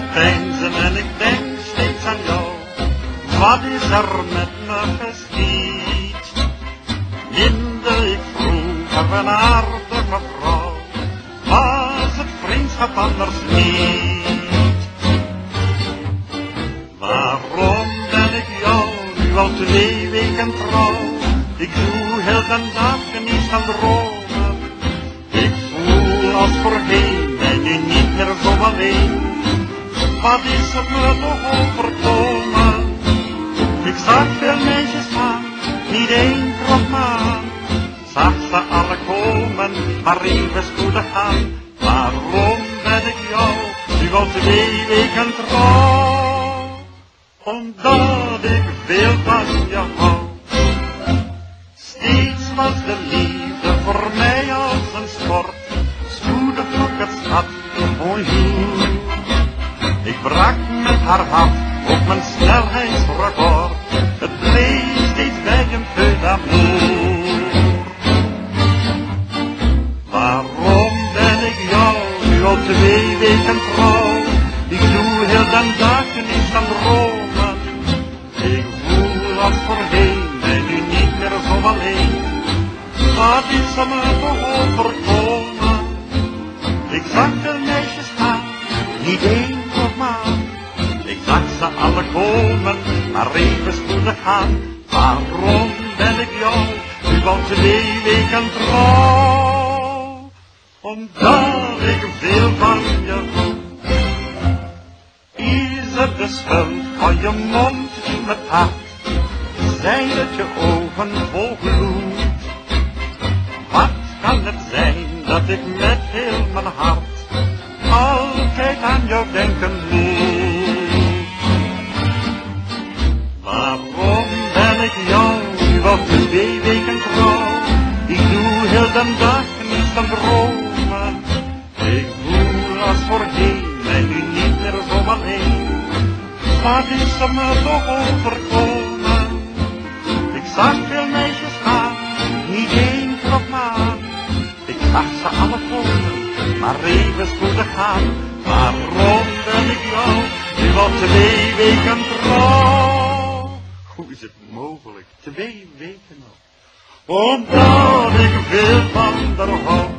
te peinzen en ik denk steeds aan jou. Wat is er met me geschied? Minder ik vroeger een aardige vrouw, was het vriendschap anders niet. Waarom ben ik jou nu al twee weken trouw? Ik doe heel de dag niet aan dromen. Ik voel als voorheen ben je niet meer zo alleen. Wat is het me toch overkomen? Ik zag veel meisjes gaan, niet één trok me aan. Zag ze alle komen, maar even spoedig gaan. Waarom ben ik jou nu al twee weken trouw? Omdat ik veel van je hou. Steeds was de liefde voor mij als een sport. Spoedig trok het schat, bonjour. Op mijn snelheidsrecord. Het bleef steeds bij een peu d'amour. Waarom ben ik jou nu al twee weken trouw? Ik doe heel de dag niet van dromen. Ik voel als voorheen, ben nu niet meer zo alleen. Wat is er me toch overkomen? Ik zag de meisjes gaan, niet één ze alle komen, maar even spoedig gaan. Waarom ben ik jou nu al twee weken trouw? Omdat ik veel van je. Is het de schuld van je mond met hart? Zijn het je ogen vol gloed? Wat kan het zijn dat ik met heel mijn hart altijd aan jou denken moet? Ik doe heel de dag niet van dromen. Ik voel als voorheen, ben nu niet meer zo alleen. Wat is er me toch overkomen? Ik zag veel meisjes gaan, niet één trok. Ik zag ze alle komen, maar even spoedig gaan. Waarom ben ik jou nu al twee weken trouw? Hoe is het mogelijk? Twee weken nog. Omdat ik veel van haar hou.